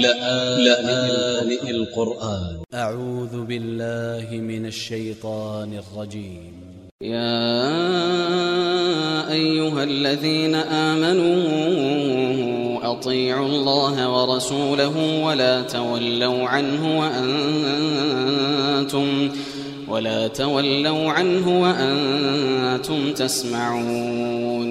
لآن, لآن القرآن. أ ع و ذ ب ا ل ل ه من ا ل ش ي ط ا ن ا ل ج ي م يا أيها الذين آمنوا أطيعوا الله ورسوله ولا تولوا عنه وأنتم ولا تولوا عنه وأنتم تسمعون.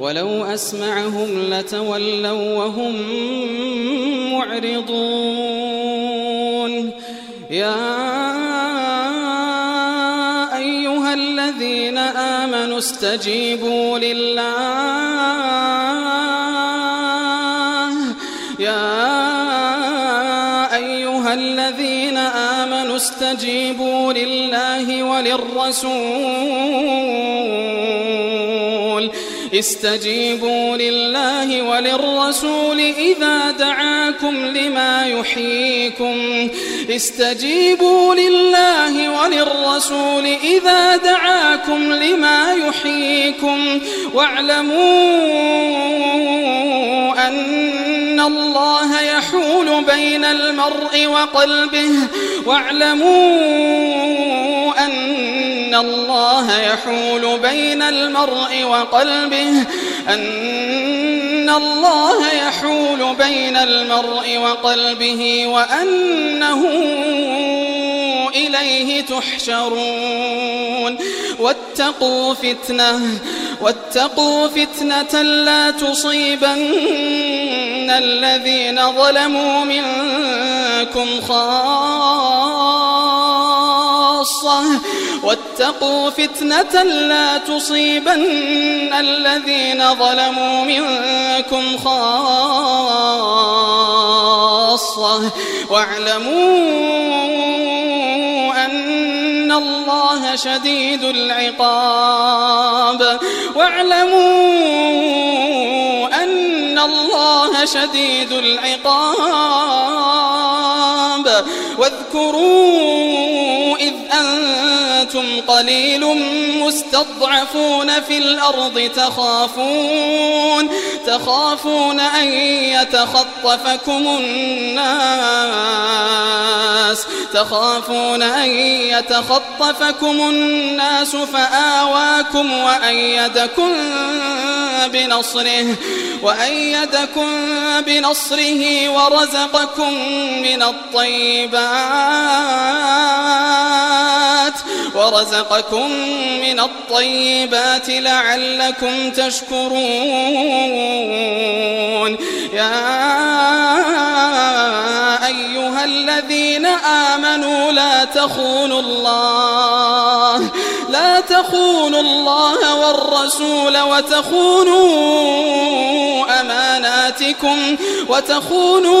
ولو أسمعهم لتولوا وهم معرضون. يا أيها الذين آمنوا استجيبوا لله. يا أيها الذين آمنوا استجيبوا لله وللرسول. استجيبوا لله وللرسول إذا دعاكم لما يحييكم. استجيبوا لله وللرسول إذا دعاكم لما يحييكم. واعلموا أن الله يحول بين المرء وقلبه. واعلموا أن الله يحول بين المرء وقلبه أن الله يحول بين المرء وقلبه وأنه إليه تحشرون واتقوا فتنة واتقوا فتنة لا تصيبن الذين ظلموا منكم خاصة واتقوا فتنة لا تصيبن الذين ظلموا منكم خاصة. واعلموا أن الله شديد العقاب. واعلموا أن الله شديد العقاب. واذكروا أنتم قليل مستضعفون في الأرض تخافون تخافون أن يتخطفكم الناس تخافون أن يتخطفكم الناس فآواكم وأيدكم بنصره وأيدكم بنصره ورزقكم من الطيبات. ورزقكم من الطيبات لعلكم تشكرون. يا أيها الذين آمنوا لا تخونوا الله لا تخونوا الله والرسول وتخونوا أماناتكم وتخونوا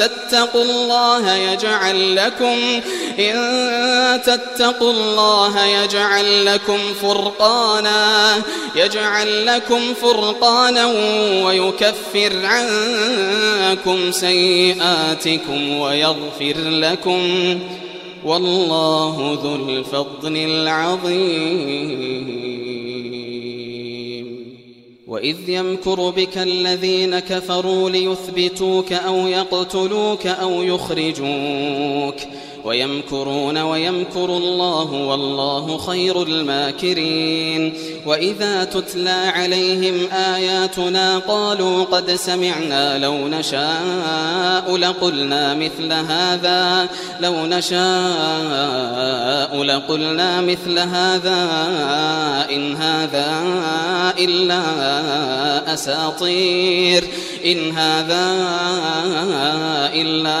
تتقوا الله يجعل لكم إن تتقوا الله يجعل لكم فرقانا يجعل لكم فرقانا ويكفر عنكم سيئاتكم ويغفر لكم والله ذو الفضل العظيم. وإذ يمكر بك الذين كفروا ليثبتوك أو يقتلوك أو يخرجوك ويمكرون ويمكر الله والله خير الماكرين وإذا تتلى عليهم آياتنا قالوا قد سمعنا لو نشاء لقلنا مثل هذا لو نشاء لقلنا مثل هذا إن هذا إلا أساطير إن هذا إلا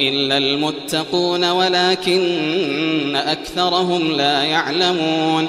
إلا المتقون ولكن أكثرهم لا يعلمون